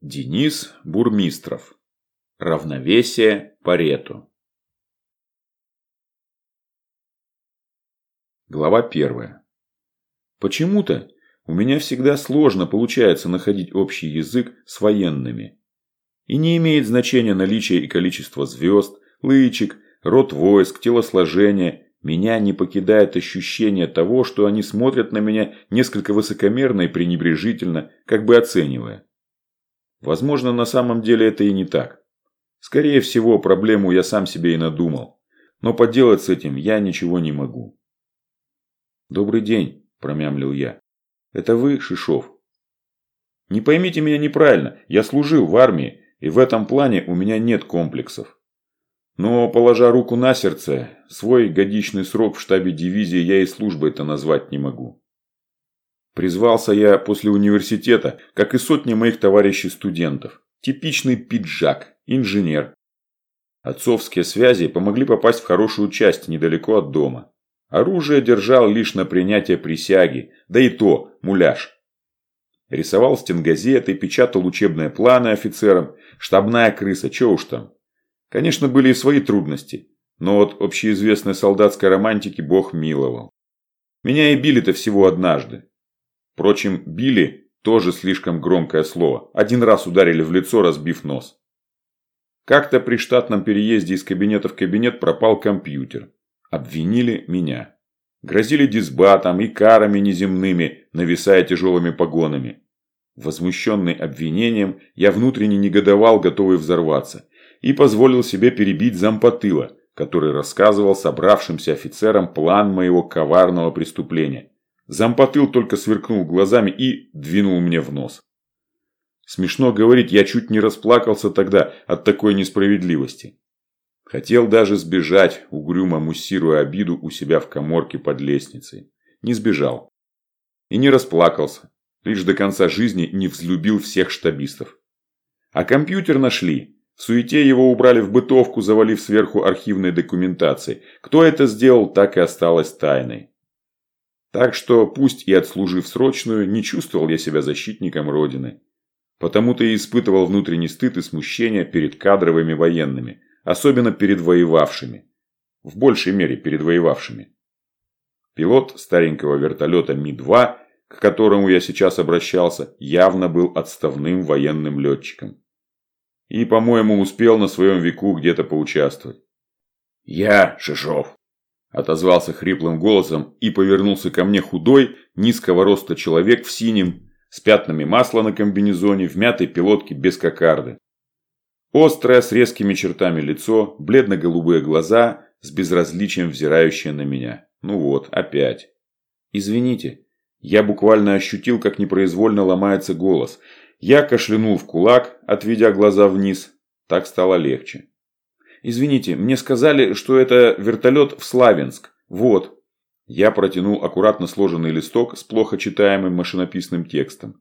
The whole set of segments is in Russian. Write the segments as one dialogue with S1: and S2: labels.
S1: Денис Бурмистров. Равновесие Парету. Глава первая. Почему-то у меня всегда сложно получается находить общий язык с военными. И не имеет значения наличие и количество звезд, лычек, род войск, телосложение. Меня не покидает ощущение того, что они смотрят на меня несколько высокомерно и пренебрежительно, как бы оценивая. Возможно, на самом деле это и не так. Скорее всего, проблему я сам себе и надумал. Но поделать с этим я ничего не могу. «Добрый день», – промямлил я. «Это вы, Шишов?» «Не поймите меня неправильно. Я служил в армии, и в этом плане у меня нет комплексов. Но, положа руку на сердце, свой годичный срок в штабе дивизии я и службой это назвать не могу. Призвался я после университета, как и сотни моих товарищей-студентов. Типичный пиджак, инженер. Отцовские связи помогли попасть в хорошую часть недалеко от дома. Оружие держал лишь на принятие присяги, да и то муляж. Рисовал стенгазеты, печатал учебные планы офицерам, штабная крыса, че уж там. Конечно, были и свои трудности, но от общеизвестной солдатской романтики бог миловал. Меня и били-то всего однажды. Впрочем, били тоже слишком громкое слово. Один раз ударили в лицо, разбив нос. Как-то при штатном переезде из кабинета в кабинет пропал компьютер. Обвинили меня. Грозили дисбатом и карами неземными, нависая тяжелыми погонами. Возмущенный обвинением, я внутренне негодовал, готовый взорваться, и позволил себе перебить зампотыла, который рассказывал собравшимся офицерам план моего коварного преступления. Зампотыл только сверкнул глазами и двинул мне в нос. Смешно говорить, я чуть не расплакался тогда от такой несправедливости. Хотел даже сбежать, угрюмо муссируя обиду у себя в коморке под лестницей. Не сбежал. И не расплакался. Лишь до конца жизни не взлюбил всех штабистов. А компьютер нашли. В суете его убрали в бытовку, завалив сверху архивной документацией. Кто это сделал, так и осталось тайной. Так что, пусть и отслужив срочную, не чувствовал я себя защитником Родины. Потому-то и испытывал внутренний стыд и смущение перед кадровыми военными, особенно перед воевавшими. В большей мере перед воевавшими. Пилот старенького вертолета Ми-2, к которому я сейчас обращался, явно был отставным военным летчиком. И, по-моему, успел на своем веку где-то поучаствовать. «Я Шишов», Отозвался хриплым голосом и повернулся ко мне худой, низкого роста человек в синем, с пятнами масла на комбинезоне, в мятой пилотке без кокарды. Острое, с резкими чертами лицо, бледно-голубые глаза, с безразличием взирающие на меня. Ну вот, опять. Извините. Я буквально ощутил, как непроизвольно ломается голос. Я кашлянул в кулак, отведя глаза вниз. Так стало легче. Извините, мне сказали, что это вертолет в Славянск. Вот». Я протянул аккуратно сложенный листок с плохо читаемым машинописным текстом.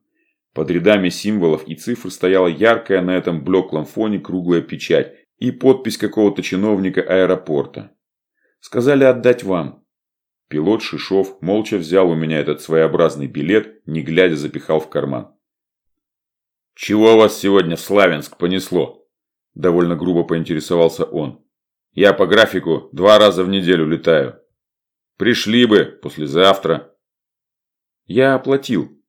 S1: Под рядами символов и цифр стояла яркая на этом блеклом фоне круглая печать и подпись какого-то чиновника аэропорта. «Сказали отдать вам». Пилот Шишов молча взял у меня этот своеобразный билет, не глядя запихал в карман. «Чего вас сегодня в Славянск понесло?» Довольно грубо поинтересовался он. Я по графику два раза в неделю летаю. Пришли бы послезавтра. Я оплатил.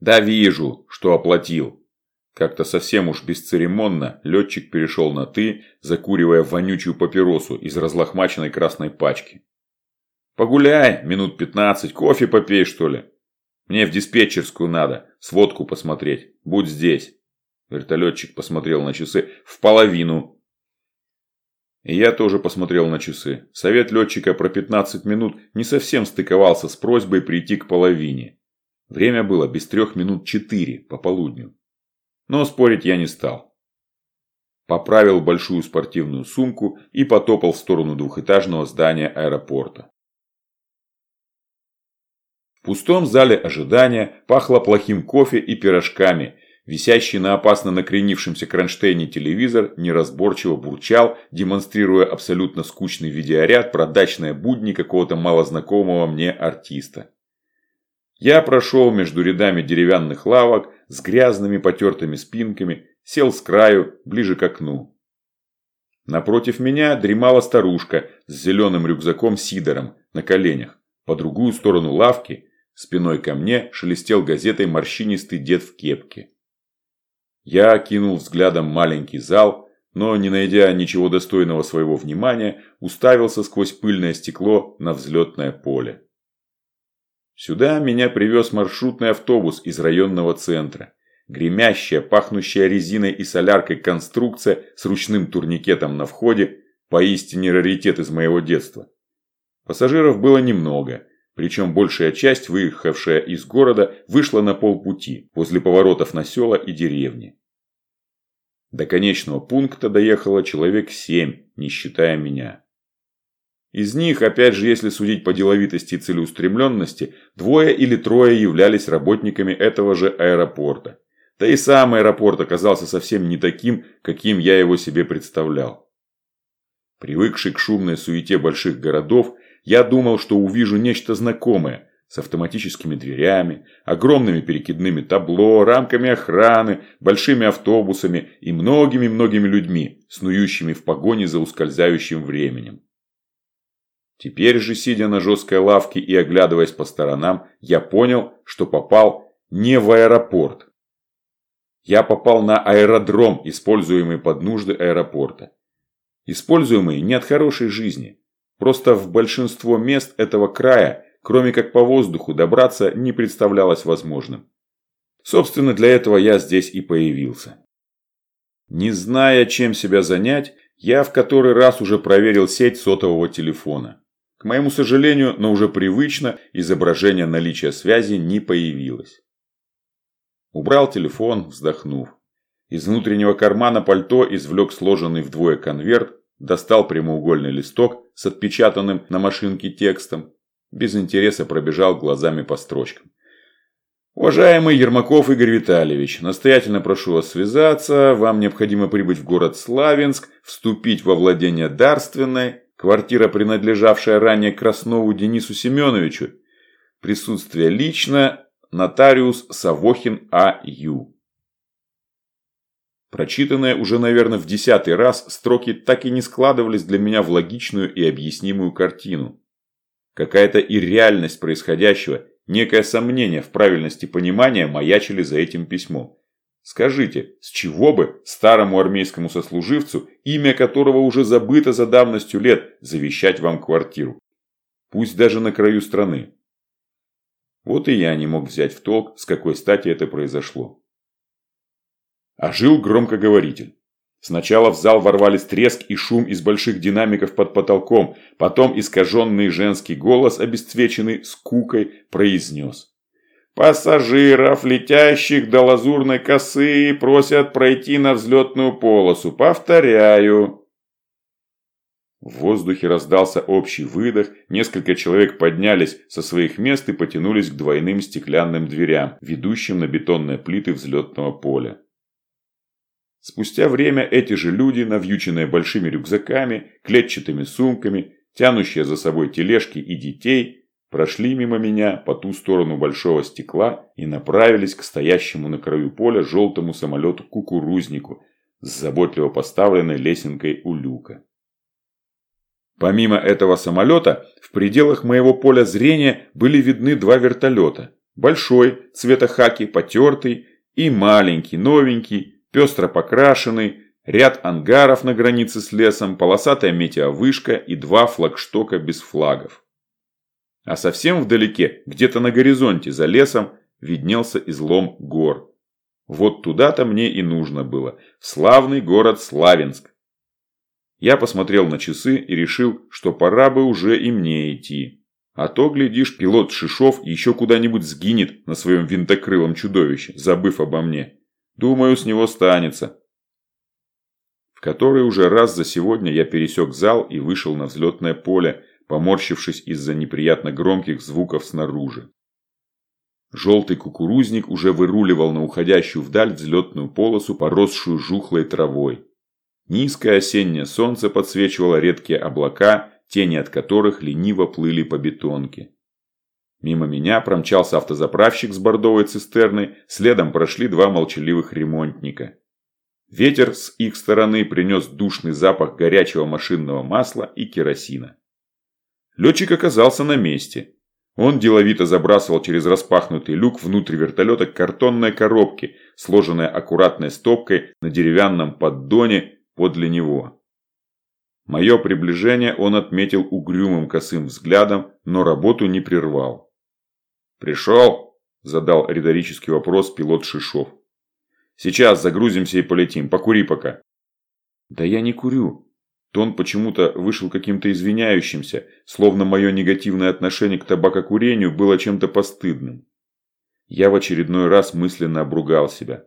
S1: Да вижу, что оплатил. Как-то совсем уж бесцеремонно летчик перешел на «ты», закуривая вонючую папиросу из разлохмаченной красной пачки. «Погуляй, минут пятнадцать, кофе попей, что ли? Мне в диспетчерскую надо, сводку посмотреть. Будь здесь». Вертолетчик посмотрел на часы. В половину. Я тоже посмотрел на часы. Совет летчика про 15 минут не совсем стыковался с просьбой прийти к половине. Время было без трех минут четыре по полудню. Но спорить я не стал. Поправил большую спортивную сумку и потопал в сторону двухэтажного здания аэропорта. В пустом зале ожидания пахло плохим кофе и пирожками – Висящий на опасно накренившемся кронштейне телевизор неразборчиво бурчал, демонстрируя абсолютно скучный видеоряд про дачные будни какого-то малознакомого мне артиста. Я прошел между рядами деревянных лавок с грязными потертыми спинками, сел с краю, ближе к окну. Напротив меня дремала старушка с зеленым рюкзаком сидором на коленях. По другую сторону лавки, спиной ко мне, шелестел газетой морщинистый дед в кепке. Я окинул взглядом маленький зал, но, не найдя ничего достойного своего внимания, уставился сквозь пыльное стекло на взлетное поле. Сюда меня привез маршрутный автобус из районного центра. Гремящая, пахнущая резиной и соляркой конструкция с ручным турникетом на входе – поистине раритет из моего детства. Пассажиров было немного, причем большая часть, выехавшая из города, вышла на полпути, возле поворотов на села и деревни. До конечного пункта доехало человек семь, не считая меня. Из них, опять же, если судить по деловитости и целеустремленности, двое или трое являлись работниками этого же аэропорта. Да и сам аэропорт оказался совсем не таким, каким я его себе представлял. Привыкший к шумной суете больших городов, я думал, что увижу нечто знакомое, с автоматическими дверями, огромными перекидными табло, рамками охраны, большими автобусами и многими-многими людьми, снующими в погоне за ускользающим временем. Теперь же, сидя на жесткой лавке и оглядываясь по сторонам, я понял, что попал не в аэропорт. Я попал на аэродром, используемый под нужды аэропорта. Используемый не от хорошей жизни. Просто в большинство мест этого края кроме как по воздуху, добраться не представлялось возможным. Собственно, для этого я здесь и появился. Не зная, чем себя занять, я в который раз уже проверил сеть сотового телефона. К моему сожалению, но уже привычно, изображение наличия связи не появилось. Убрал телефон, вздохнув. Из внутреннего кармана пальто извлек сложенный вдвое конверт, достал прямоугольный листок с отпечатанным на машинке текстом без интереса пробежал глазами по строчкам. Уважаемый Ермаков Игорь Витальевич, настоятельно прошу вас связаться. Вам необходимо прибыть в город Славянск, вступить во владение дарственной, квартира, принадлежавшая ранее Краснову Денису Семеновичу. Присутствие лично, нотариус Савохин А.Ю. Прочитанные уже, наверное, в десятый раз, строки так и не складывались для меня в логичную и объяснимую картину. Какая-то и реальность происходящего, некое сомнение в правильности понимания маячили за этим письмом. Скажите, с чего бы старому армейскому сослуживцу, имя которого уже забыто за давностью лет, завещать вам квартиру? Пусть даже на краю страны. Вот и я не мог взять в толк, с какой стати это произошло. А жил громкоговоритель. Сначала в зал ворвались треск и шум из больших динамиков под потолком, потом искаженный женский голос, обесцвеченный скукой, произнес. «Пассажиров, летящих до лазурной косы, просят пройти на взлетную полосу. Повторяю». В воздухе раздался общий выдох, несколько человек поднялись со своих мест и потянулись к двойным стеклянным дверям, ведущим на бетонные плиты взлетного поля. Спустя время эти же люди, навьюченные большими рюкзаками, клетчатыми сумками, тянущие за собой тележки и детей, прошли мимо меня по ту сторону большого стекла и направились к стоящему на краю поля желтому самолету-кукурузнику с заботливо поставленной лесенкой у люка. Помимо этого самолета, в пределах моего поля зрения были видны два вертолета. Большой, цвета хаки, потертый, и маленький, новенький, пестро покрашенный, ряд ангаров на границе с лесом, полосатая метеовышка и два флагштока без флагов. А совсем вдалеке, где-то на горизонте за лесом, виднелся излом гор. Вот туда-то мне и нужно было, славный город Славянск. Я посмотрел на часы и решил, что пора бы уже и мне идти. А то, глядишь, пилот Шишов еще куда-нибудь сгинет на своем винтокрылом чудовище, забыв обо мне. Думаю, с него станется. В который уже раз за сегодня я пересек зал и вышел на взлетное поле, поморщившись из-за неприятно громких звуков снаружи. Желтый кукурузник уже выруливал на уходящую вдаль взлетную полосу, поросшую жухлой травой. Низкое осеннее солнце подсвечивало редкие облака, тени от которых лениво плыли по бетонке. Мимо меня промчался автозаправщик с бордовой цистерной, следом прошли два молчаливых ремонтника. Ветер с их стороны принес душный запах горячего машинного масла и керосина. Летчик оказался на месте. Он деловито забрасывал через распахнутый люк внутрь вертолета картонные коробки, сложенные аккуратной стопкой на деревянном поддоне подле него. Мое приближение он отметил угрюмым косым взглядом, но работу не прервал. «Пришел?» – задал риторический вопрос пилот Шишов. «Сейчас загрузимся и полетим. Покури пока». «Да я не курю». Тон почему-то вышел каким-то извиняющимся, словно мое негативное отношение к табакокурению было чем-то постыдным. Я в очередной раз мысленно обругал себя.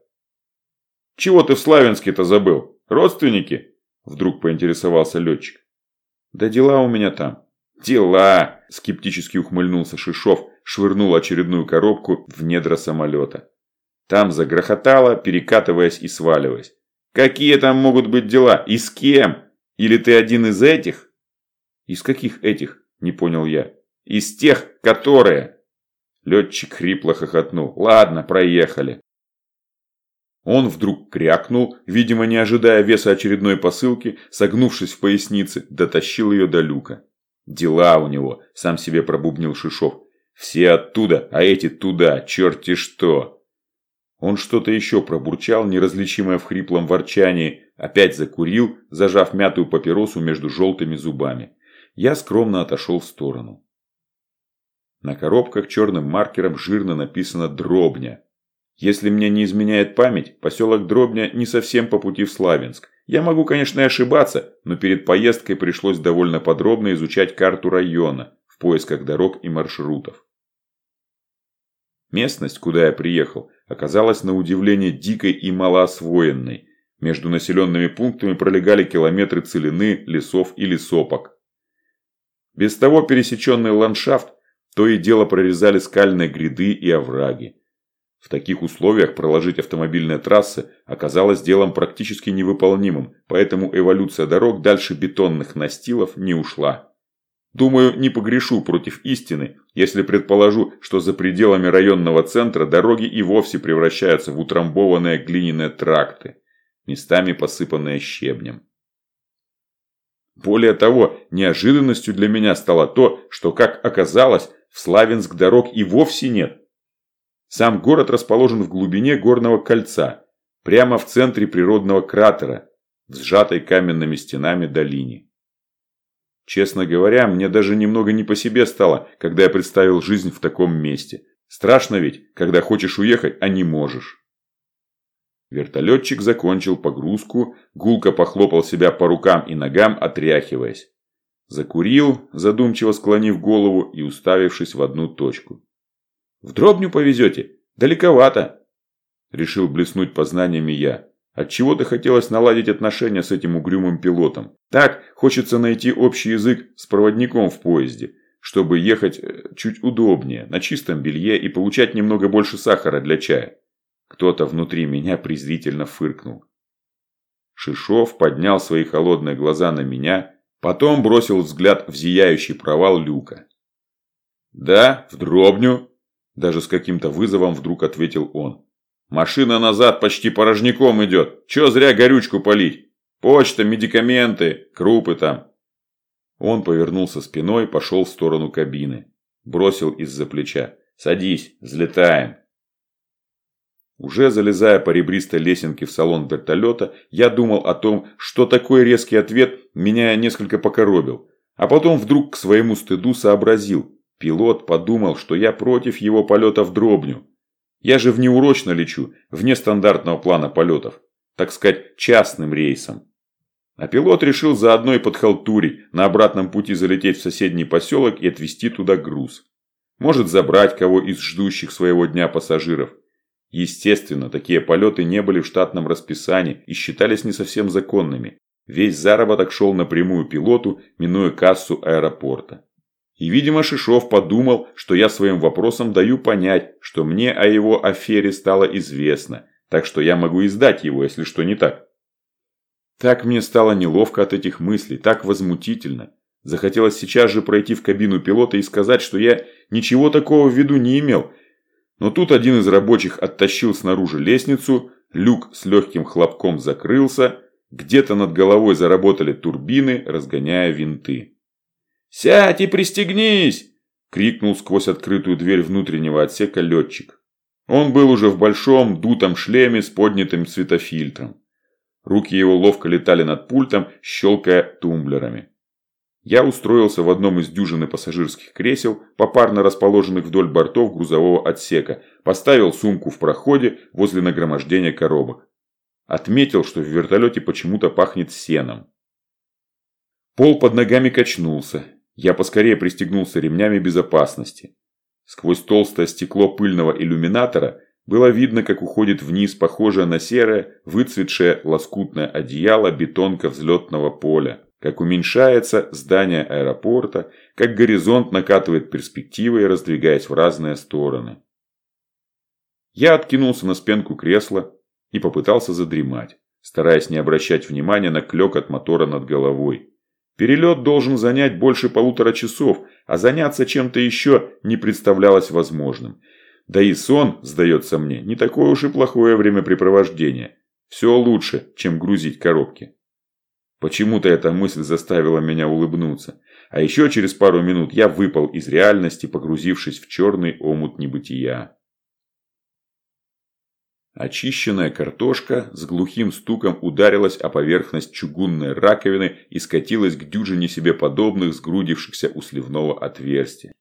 S1: «Чего ты в Славянске-то забыл? Родственники?» Вдруг поинтересовался летчик. «Да дела у меня там». «Дела!» – скептически ухмыльнулся Шишов, швырнул очередную коробку в недра самолета. Там загрохотало, перекатываясь и сваливаясь. «Какие там могут быть дела? И с кем? Или ты один из этих?» «Из каких этих?» – не понял я. «Из тех, которые...» Летчик хрипло хохотнул. «Ладно, проехали». Он вдруг крякнул, видимо, не ожидая веса очередной посылки, согнувшись в пояснице, дотащил ее до люка. «Дела у него», – сам себе пробубнил Шишов. Все оттуда, а эти туда, черти что!» Он что-то еще пробурчал, неразличимое в хриплом ворчании, опять закурил, зажав мятую папиросу между желтыми зубами. Я скромно отошел в сторону. На коробках черным маркером жирно написано «Дробня». Если мне не изменяет память, поселок Дробня не совсем по пути в Славянск. Я могу, конечно, и ошибаться, но перед поездкой пришлось довольно подробно изучать карту района, поисках дорог и маршрутов. Местность, куда я приехал, оказалась на удивление дикой и малоосвоенной. Между населенными пунктами пролегали километры целины, лесов и лесопок. Без того пересеченный ландшафт то и дело прорезали скальные гряды и овраги. В таких условиях проложить автомобильные трассы оказалось делом практически невыполнимым, поэтому эволюция дорог дальше бетонных настилов не ушла. Думаю, не погрешу против истины, если предположу, что за пределами районного центра дороги и вовсе превращаются в утрамбованные глиняные тракты, местами посыпанные щебнем. Более того, неожиданностью для меня стало то, что, как оказалось, в Славянск дорог и вовсе нет. Сам город расположен в глубине горного кольца, прямо в центре природного кратера, в сжатой каменными стенами долине. Честно говоря, мне даже немного не по себе стало, когда я представил жизнь в таком месте. Страшно ведь, когда хочешь уехать, а не можешь. Вертолетчик закончил погрузку, гулко похлопал себя по рукам и ногам, отряхиваясь. Закурил, задумчиво склонив голову и уставившись в одну точку. «В дробню повезете? Далековато!» Решил блеснуть познаниями я. Отчего-то хотелось наладить отношения с этим угрюмым пилотом. Так хочется найти общий язык с проводником в поезде, чтобы ехать э, чуть удобнее, на чистом белье и получать немного больше сахара для чая. Кто-то внутри меня презрительно фыркнул. Шишов поднял свои холодные глаза на меня, потом бросил взгляд в зияющий провал люка. «Да, в дробню», – даже с каким-то вызовом вдруг ответил он. Машина назад почти порожняком идет. Че зря горючку полить? Почта, медикаменты, крупы там. Он повернулся спиной, пошел в сторону кабины. Бросил из-за плеча. «Садись, взлетаем». Уже залезая по ребристой лесенке в салон вертолета, я думал о том, что такой резкий ответ меня несколько покоробил. А потом вдруг к своему стыду сообразил. Пилот подумал, что я против его полета в дробню. Я же внеурочно лечу, вне стандартного плана полетов. Так сказать, частным рейсом. А пилот решил заодно и подхалтурить, на обратном пути залететь в соседний поселок и отвезти туда груз. Может забрать кого из ждущих своего дня пассажиров. Естественно, такие полеты не были в штатном расписании и считались не совсем законными. Весь заработок шел напрямую пилоту, минуя кассу аэропорта. И, видимо, Шишов подумал, что я своим вопросом даю понять, что мне о его афере стало известно, так что я могу издать его, если что не так. Так мне стало неловко от этих мыслей, так возмутительно. Захотелось сейчас же пройти в кабину пилота и сказать, что я ничего такого в виду не имел. Но тут один из рабочих оттащил снаружи лестницу, люк с легким хлопком закрылся, где-то над головой заработали турбины, разгоняя винты. «Сядь и пристегнись!» – крикнул сквозь открытую дверь внутреннего отсека летчик. Он был уже в большом дутом шлеме с поднятым светофильтром. Руки его ловко летали над пультом, щелкая тумблерами. Я устроился в одном из дюжины пассажирских кресел, попарно расположенных вдоль бортов грузового отсека, поставил сумку в проходе возле нагромождения коробок. Отметил, что в вертолете почему-то пахнет сеном. Пол под ногами качнулся. Я поскорее пристегнулся ремнями безопасности. Сквозь толстое стекло пыльного иллюминатора было видно, как уходит вниз похожее на серое, выцветшее лоскутное одеяло бетонка взлетного поля, как уменьшается здание аэропорта, как горизонт накатывает перспективы, раздвигаясь в разные стороны. Я откинулся на спинку кресла, и попытался задремать, стараясь не обращать внимания на клёк от мотора над головой. Перелет должен занять больше полутора часов, а заняться чем-то еще не представлялось возможным. Да и сон, сдается мне, не такое уж и плохое времяпрепровождение. Все лучше, чем грузить коробки. Почему-то эта мысль заставила меня улыбнуться. А еще через пару минут я выпал из реальности, погрузившись в черный омут небытия. Очищенная картошка с глухим стуком ударилась о поверхность чугунной раковины и скатилась к дюжине себе подобных сгрудившихся у сливного отверстия.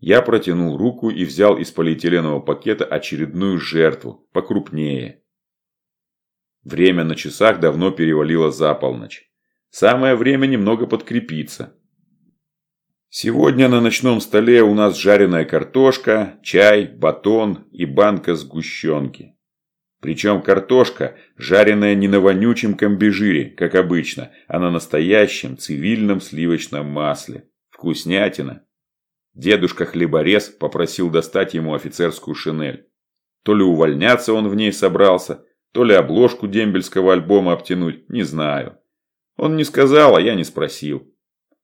S1: Я протянул руку и взял из полиэтиленового пакета очередную жертву, покрупнее. Время на часах давно перевалило за полночь. Самое время немного подкрепиться. Сегодня на ночном столе у нас жареная картошка, чай, батон и банка сгущенки. Причем картошка, жареная не на вонючем комбижире, как обычно, а на настоящем цивильном сливочном масле. Вкуснятина. Дедушка хлеборез попросил достать ему офицерскую шинель. То ли увольняться он в ней собрался, то ли обложку дембельского альбома обтянуть, не знаю. Он не сказал, а я не спросил.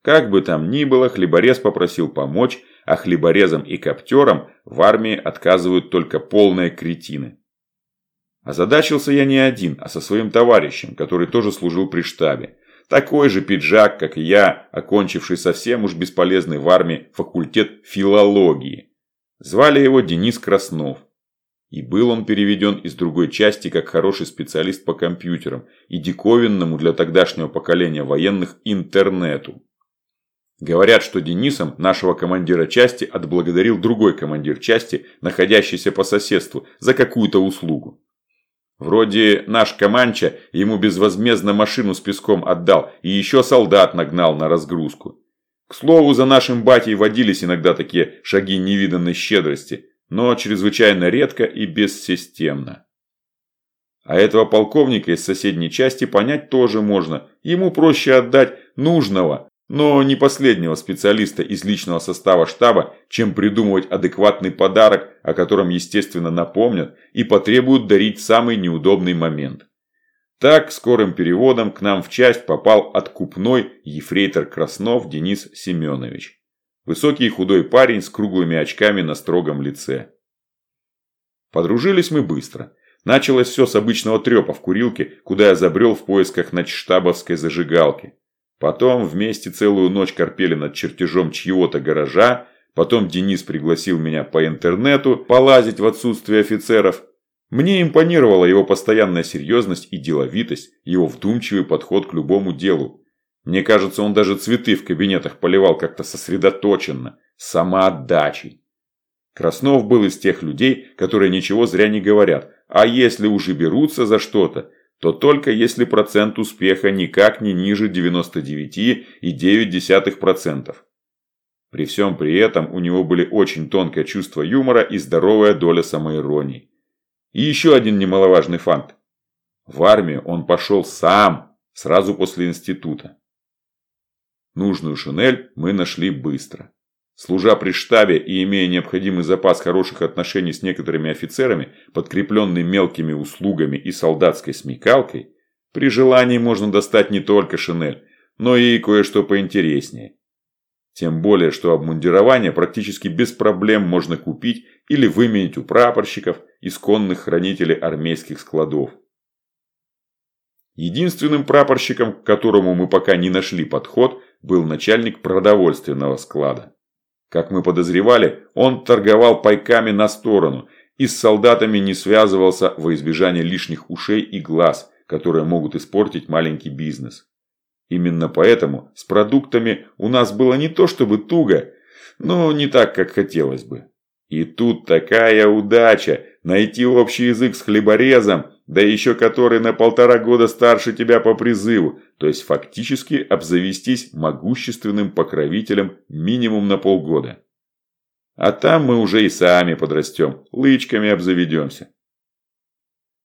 S1: Как бы там ни было, хлеборез попросил помочь, а хлеборезам и коптерам в армии отказывают только полные кретины. Озадачился я не один, а со своим товарищем, который тоже служил при штабе. Такой же пиджак, как и я, окончивший совсем уж бесполезный в армии факультет филологии. Звали его Денис Краснов. И был он переведен из другой части как хороший специалист по компьютерам и диковинному для тогдашнего поколения военных интернету. Говорят, что Денисом нашего командира части отблагодарил другой командир части, находящийся по соседству, за какую-то услугу. Вроде наш Каманча ему безвозмездно машину с песком отдал и еще солдат нагнал на разгрузку. К слову, за нашим батей водились иногда такие шаги невиданной щедрости, но чрезвычайно редко и бессистемно. А этого полковника из соседней части понять тоже можно. Ему проще отдать нужного, но не последнего специалиста из личного состава штаба, чем придумывать адекватный подарок, о котором, естественно, напомнят и потребуют дарить самый неудобный момент. Так, скорым переводом к нам в часть попал откупной ефрейтор Краснов Денис Семенович. Высокий и худой парень с круглыми очками на строгом лице. Подружились мы быстро. Началось все с обычного трепа в курилке, куда я забрел в поисках начштабовской зажигалки. Потом вместе целую ночь корпели над чертежом чьего-то гаража. Потом Денис пригласил меня по интернету полазить в отсутствие офицеров. Мне импонировала его постоянная серьезность и деловитость, его вдумчивый подход к любому делу. Мне кажется, он даже цветы в кабинетах поливал как-то сосредоточенно, самоотдачей. Краснов был из тех людей, которые ничего зря не говорят, а если уже берутся за что-то, то только если процент успеха никак не ниже 99,9%. При всем при этом у него были очень тонкое чувство юмора и здоровая доля самоиронии. И еще один немаловажный факт. В армию он пошел сам, сразу после института. Нужную шинель мы нашли быстро. Служа при штабе и имея необходимый запас хороших отношений с некоторыми офицерами, подкрепленный мелкими услугами и солдатской смекалкой, при желании можно достать не только шинель, но и кое-что поинтереснее. Тем более, что обмундирование практически без проблем можно купить или выменить у прапорщиков, исконных хранителей армейских складов. Единственным прапорщиком, к которому мы пока не нашли подход, был начальник продовольственного склада. Как мы подозревали, он торговал пайками на сторону и с солдатами не связывался во избежание лишних ушей и глаз, которые могут испортить маленький бизнес. Именно поэтому с продуктами у нас было не то чтобы туго, но не так, как хотелось бы. И тут такая удача найти общий язык с хлеборезом, да еще который на полтора года старше тебя по призыву, то есть фактически обзавестись могущественным покровителем минимум на полгода. А там мы уже и сами подрастем, лычками обзаведемся.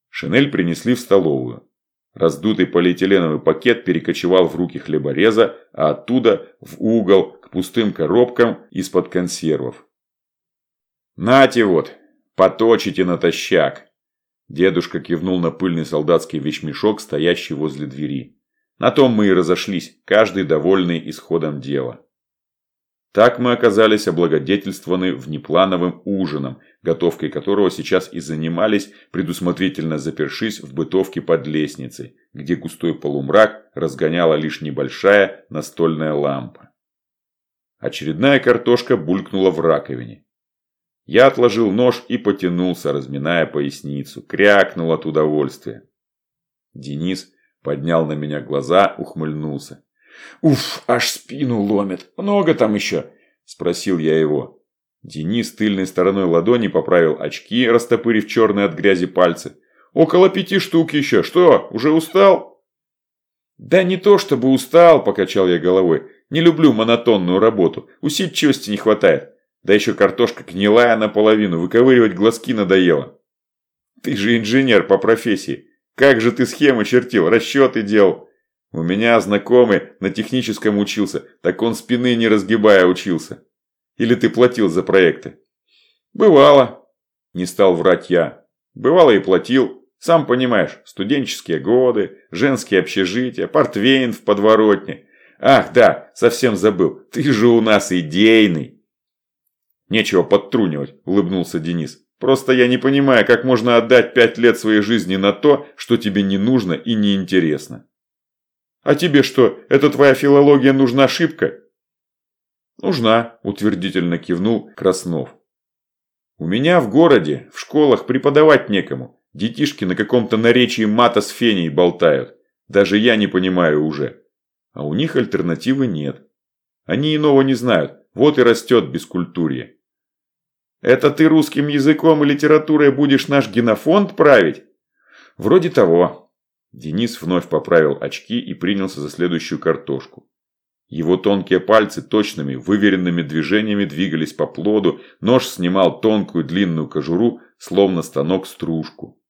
S1: Шинель принесли в столовую. Раздутый полиэтиленовый пакет перекочевал в руки хлебореза, а оттуда в угол к пустым коробкам из-под консервов. «Нате вот, поточите натощак!» Дедушка кивнул на пыльный солдатский вещмешок, стоящий возле двери. На том мы и разошлись, каждый довольный исходом дела. Так мы оказались облагодетельствованы внеплановым ужином, готовкой которого сейчас и занимались, предусмотрительно запершись в бытовке под лестницей, где густой полумрак разгоняла лишь небольшая настольная лампа. Очередная картошка булькнула в раковине. Я отложил нож и потянулся, разминая поясницу, крякнул от удовольствия. Денис поднял на меня глаза, ухмыльнулся. «Уф, аж спину ломит. Много там еще?» – спросил я его. Денис тыльной стороной ладони поправил очки, растопырив черные от грязи пальцы. «Около пяти штук еще. Что, уже устал?» «Да не то чтобы устал», – покачал я головой. «Не люблю монотонную работу. Усидчивости не хватает. Да еще картошка гнилая наполовину, выковыривать глазки надоело». «Ты же инженер по профессии. Как же ты схемы чертил, расчеты делал?» У меня знакомый на техническом учился, так он спины не разгибая учился. Или ты платил за проекты? Бывало. Не стал врать я. Бывало и платил. Сам понимаешь, студенческие годы, женские общежития, портвейн в подворотне. Ах, да, совсем забыл. Ты же у нас идейный. Нечего подтрунивать, улыбнулся Денис. Просто я не понимаю, как можно отдать пять лет своей жизни на то, что тебе не нужно и не интересно. А тебе что, эта твоя филология нужна шибко?» «Нужна», – утвердительно кивнул Краснов. «У меня в городе, в школах преподавать некому. Детишки на каком-то наречии мата с феней болтают. Даже я не понимаю уже. А у них альтернативы нет. Они иного не знают, вот и растет бескультурье». «Это ты русским языком и литературой будешь наш генофонд править?» «Вроде того», Денис вновь поправил очки и принялся за следующую картошку. Его тонкие пальцы точными, выверенными движениями двигались по плоду, нож снимал тонкую длинную кожуру, словно станок стружку.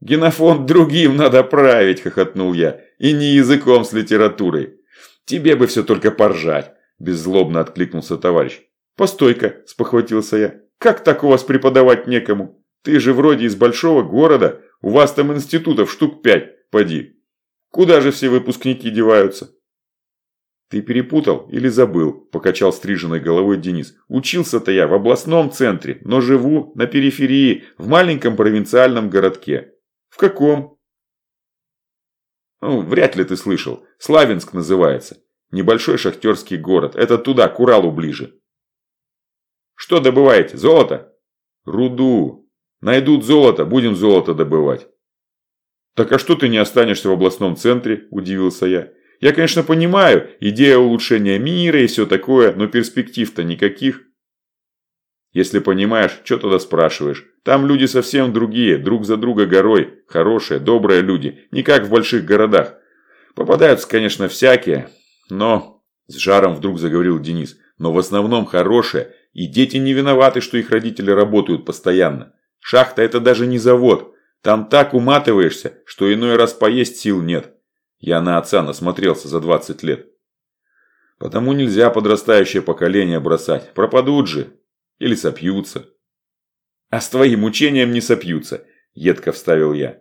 S1: «Генофонд другим надо править!» – хохотнул я. «И не языком с литературой!» «Тебе бы все только поржать!» – беззлобно откликнулся товарищ. «Постой-ка!» – спохватился я. «Как так у вас преподавать некому? Ты же вроде из большого города, у вас там институтов штук пять. Поди. Куда же все выпускники деваются? Ты перепутал или забыл, покачал стриженной головой Денис. Учился-то я в областном центре, но живу на периферии, в маленьком провинциальном городке. В каком? Ну, вряд ли ты слышал. Славянск называется. Небольшой шахтерский город. Это туда, к Уралу ближе. Что добываете? Золото? Руду. Найдут золото, будем золото добывать. «Так а что ты не останешься в областном центре?» – удивился я. «Я, конечно, понимаю, идея улучшения мира и все такое, но перспектив-то никаких». «Если понимаешь, что тогда спрашиваешь? Там люди совсем другие, друг за друга горой, хорошие, добрые люди, не как в больших городах. Попадаются, конечно, всякие, но...» С жаром вдруг заговорил Денис. «Но в основном хорошие, и дети не виноваты, что их родители работают постоянно. Шахта – это даже не завод, там так уматываешься, что иной раз поесть сил нет. Я на отца насмотрелся за 20 лет. Потому нельзя подрастающее поколение бросать. Пропадут же. Или сопьются. А с твоим учением не сопьются, едко вставил я.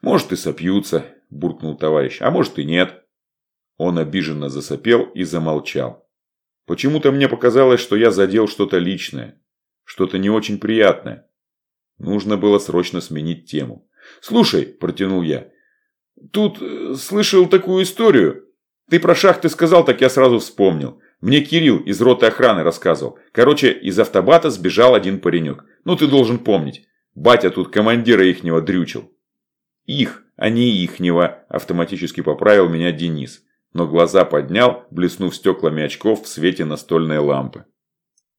S1: Может и сопьются, буркнул товарищ, а может и нет. Он обиженно засопел и замолчал. Почему-то мне показалось, что я задел что-то личное, что-то не очень приятное. Нужно было срочно сменить тему. «Слушай», – протянул я, – «тут э, слышал такую историю. Ты про шахты сказал, так я сразу вспомнил. Мне Кирилл из роты охраны рассказывал. Короче, из автобата сбежал один паренек. Ну, ты должен помнить. Батя тут командира ихнего дрючил. Их, а не ихнего, автоматически поправил меня Денис. Но глаза поднял, блеснув стеклами очков в свете настольной лампы.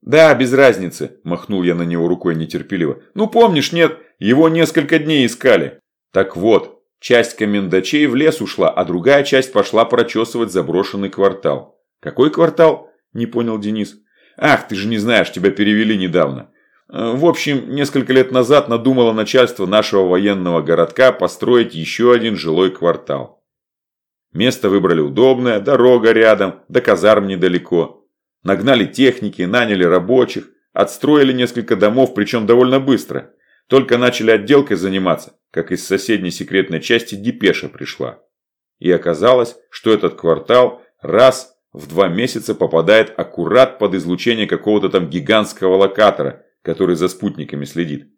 S1: «Да, без разницы», – махнул я на него рукой нетерпеливо. «Ну помнишь, нет, его несколько дней искали». «Так вот, часть комендачей в лес ушла, а другая часть пошла прочесывать заброшенный квартал. «Какой квартал?» – не понял Денис. «Ах, ты же не знаешь, тебя перевели недавно. Э, в общем, несколько лет назад надумало начальство нашего военного городка построить еще один жилой квартал. Место выбрали удобное, дорога рядом, до казарм недалеко. Нагнали техники, наняли рабочих, отстроили несколько домов, причем довольно быстро. Только начали отделкой заниматься, как из соседней секретной части депеша пришла. И оказалось, что этот квартал раз в два месяца попадает аккурат под излучение какого-то там гигантского локатора, который за спутниками следит.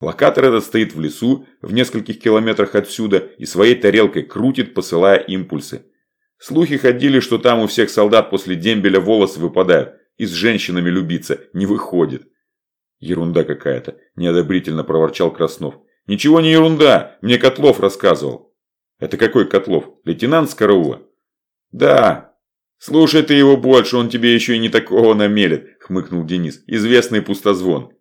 S1: Локатор этот стоит в лесу, в нескольких километрах отсюда, и своей тарелкой крутит, посылая импульсы. Слухи ходили, что там у всех солдат после дембеля волосы выпадают, и с женщинами любиться не выходит. Ерунда какая-то, неодобрительно проворчал Краснов. Ничего не ерунда, мне Котлов рассказывал. Это какой Котлов? Лейтенант с? Да, «Слушай ты его больше, он тебе еще и не такого намелет», – хмыкнул Денис. «Известный пустозвон».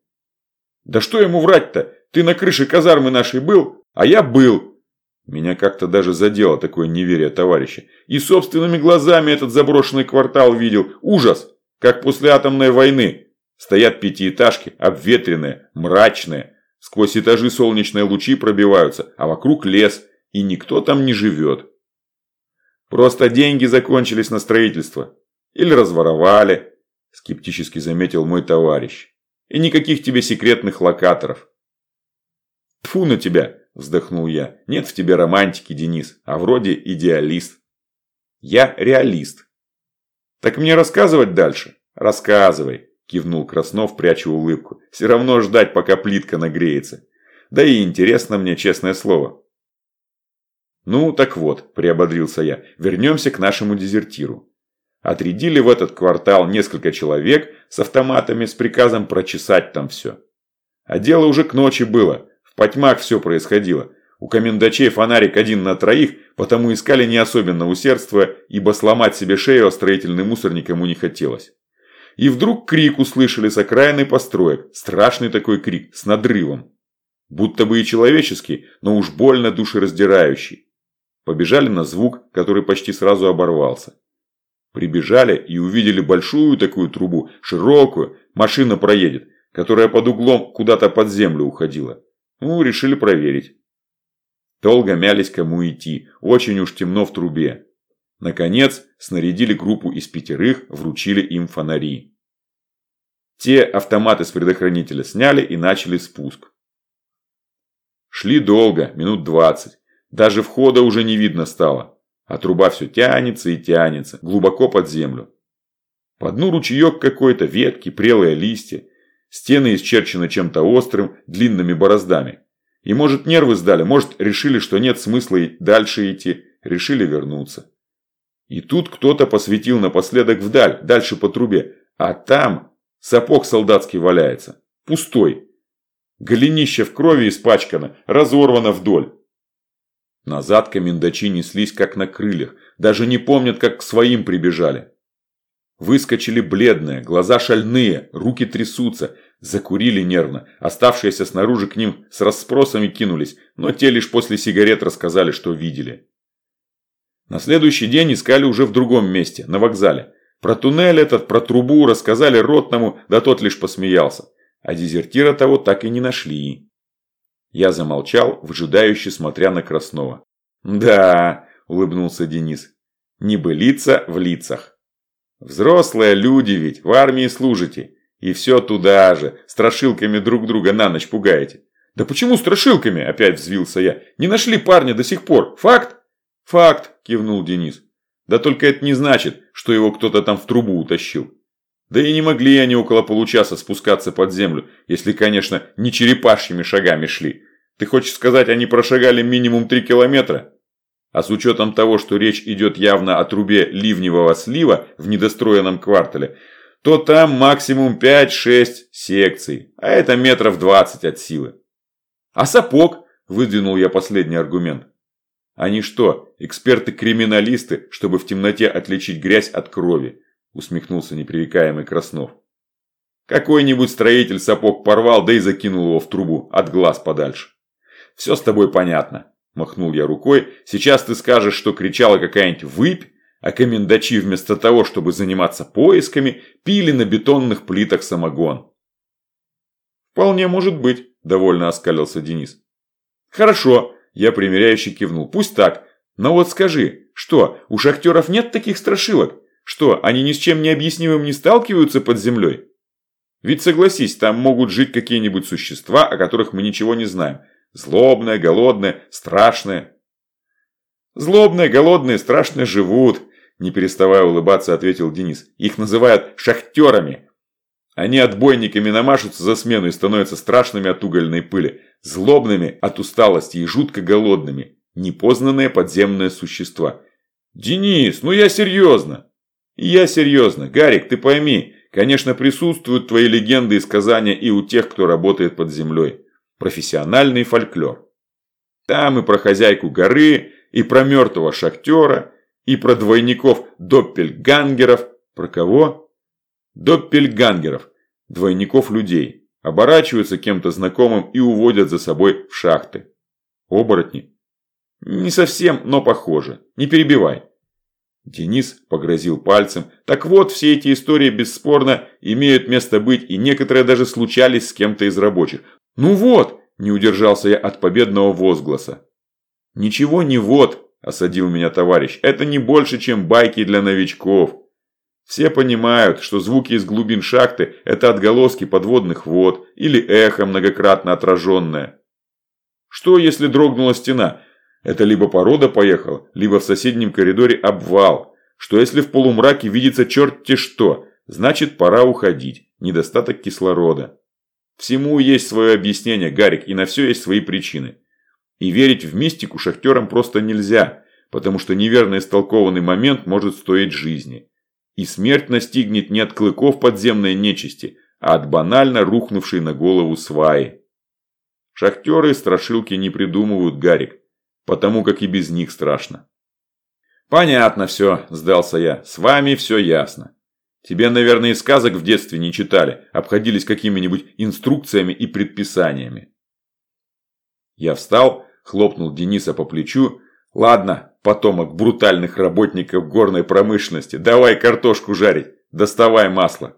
S1: «Да что ему врать-то? Ты на крыше казармы нашей был, а я был». Меня как-то даже задело такое неверие товарища. И собственными глазами этот заброшенный квартал видел. Ужас! Как после атомной войны. Стоят пятиэтажки, обветренные, мрачные. Сквозь этажи солнечные лучи пробиваются, а вокруг лес, и никто там не живет. Просто деньги закончились на строительство. Или разворовали, скептически заметил мой товарищ. И никаких тебе секретных локаторов. Тфу на тебя, вздохнул я. Нет в тебе романтики, Денис, а вроде идеалист. Я реалист. Так мне рассказывать дальше? Рассказывай, кивнул Краснов, пряча улыбку. Все равно ждать, пока плитка нагреется. Да и интересно мне, честное слово. «Ну, так вот», – приободрился я, – «вернемся к нашему дезертиру». Отрядили в этот квартал несколько человек с автоматами с приказом прочесать там все. А дело уже к ночи было, в потьмах все происходило. У комендачей фонарик один на троих, потому искали не особенно усердство, ибо сломать себе шею о строительный мусор никому не хотелось. И вдруг крик услышали с окраины построек, страшный такой крик, с надрывом. Будто бы и человеческий, но уж больно душераздирающий. Побежали на звук, который почти сразу оборвался. Прибежали и увидели большую такую трубу, широкую, машина проедет, которая под углом куда-то под землю уходила. Ну, решили проверить. Долго мялись, кому идти, очень уж темно в трубе. Наконец, снарядили группу из пятерых, вручили им фонари. Те автоматы с предохранителя сняли и начали спуск. Шли долго, минут двадцать. Даже входа уже не видно стало, а труба все тянется и тянется, глубоко под землю. По дну ручеек какой-то, ветки, прелые листья. Стены исчерчены чем-то острым, длинными бороздами. И может нервы сдали, может решили, что нет смысла и дальше идти, решили вернуться. И тут кто-то посветил напоследок вдаль, дальше по трубе, а там сапог солдатский валяется, пустой. Голенище в крови испачкано, разорвано вдоль. Назад комендачи неслись как на крыльях, даже не помнят, как к своим прибежали. Выскочили бледные, глаза шальные, руки трясутся, закурили нервно. Оставшиеся снаружи к ним с расспросами кинулись, но те лишь после сигарет рассказали, что видели. На следующий день искали уже в другом месте, на вокзале. Про туннель этот, про трубу рассказали ротному, да тот лишь посмеялся. А дезертира того так и не нашли. Я замолчал, выжидающе смотря на Краснова. «Да», – улыбнулся Денис, – «небылица в лицах». «Взрослые люди ведь, в армии служите, и все туда же, страшилками друг друга на ночь пугаете». «Да почему страшилками?» – опять взвился я. «Не нашли парня до сих пор. Факт?» «Факт», – кивнул Денис. Да только это не значит, что его кто-то там в трубу утащил. Да и не могли они около получаса спускаться под землю, если, конечно, не черепашьими шагами шли. Ты хочешь сказать, они прошагали минимум 3 километра? А с учетом того, что речь идет явно о трубе ливневого слива в недостроенном квартале, то там максимум 5-6 секций, а это метров 20 от силы. А сапог, выдвинул я последний аргумент. Они что, эксперты-криминалисты, чтобы в темноте отличить грязь от крови? Усмехнулся непререкаемый Краснов. Какой-нибудь строитель сапог порвал, да и закинул его в трубу, от глаз подальше. Все с тобой понятно. Махнул я рукой. Сейчас ты скажешь, что кричала какая-нибудь выпь, а комендачи вместо того, чтобы заниматься поисками, пили на бетонных плитах самогон. «Вполне может быть», – довольно оскалился Денис. «Хорошо», – я примиряюще кивнул. «Пусть так. Но вот скажи, что, у шахтеров нет таких страшилок? Что, они ни с чем необъяснимым не сталкиваются под землей? Ведь согласись, там могут жить какие-нибудь существа, о которых мы ничего не знаем. Злобное, голодное, страшное. Злобные, голодные, страшные живут, не переставая улыбаться, ответил Денис. Их называют шахтерами. Они отбойниками намашутся за смену и становятся страшными от угольной пыли, злобными от усталости и жутко голодными. Непознанные подземные существа. Денис, ну я серьезно. Я серьезно. Гарик, ты пойми, конечно присутствуют твои легенды и сказания и у тех, кто работает под землей профессиональный фольклор. Там и про хозяйку горы, и про мертвого шахтера, и про двойников доппельгангеров. Про кого? Доппельгангеров, двойников людей. Оборачиваются кем-то знакомым и уводят за собой в шахты. Оборотни? Не совсем, но похоже. Не перебивай. Денис погрозил пальцем. Так вот, все эти истории бесспорно имеют место быть, и некоторые даже случались с кем-то из рабочих. «Ну вот!» – не удержался я от победного возгласа. «Ничего не вот!» – осадил меня товарищ. «Это не больше, чем байки для новичков. Все понимают, что звуки из глубин шахты – это отголоски подводных вод или эхо многократно отраженное. Что, если дрогнула стена? Это либо порода поехала, либо в соседнем коридоре обвал. Что, если в полумраке видится черт-те что? Значит, пора уходить. Недостаток кислорода. Всему есть свое объяснение, Гарик, и на все есть свои причины. И верить в мистику шахтерам просто нельзя, потому что неверно истолкованный момент может стоить жизни. И смерть настигнет не от клыков подземной нечисти, а от банально рухнувшей на голову сваи. Шахтеры страшилки не придумывают, Гарик, потому как и без них страшно. «Понятно все», – сдался я, – «с вами все ясно». Тебе, наверное, и сказок в детстве не читали, обходились какими-нибудь инструкциями и предписаниями. Я встал, хлопнул Дениса по плечу. Ладно, потомок брутальных работников горной промышленности, давай картошку жарить, доставай масло.